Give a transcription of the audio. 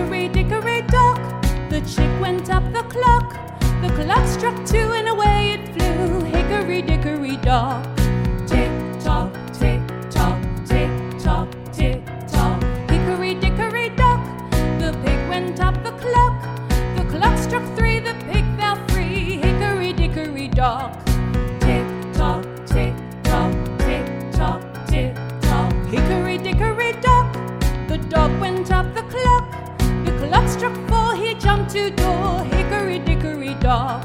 Hickory dickory dock, the chick went up the clock. The clock struck two and away it flew. Hickory dickory dock. Tick tock, tick tock, tick tock, tick tock. Hickory dickory dock, the pig went up the clock. The clock struck three, the pig fell free. Hickory dickory dock. Tick tock, tick tock, tick tock, tick tock. Hickory dickory dock, the dog went up the clock struck four, he jumped to door, hickory dickory dock.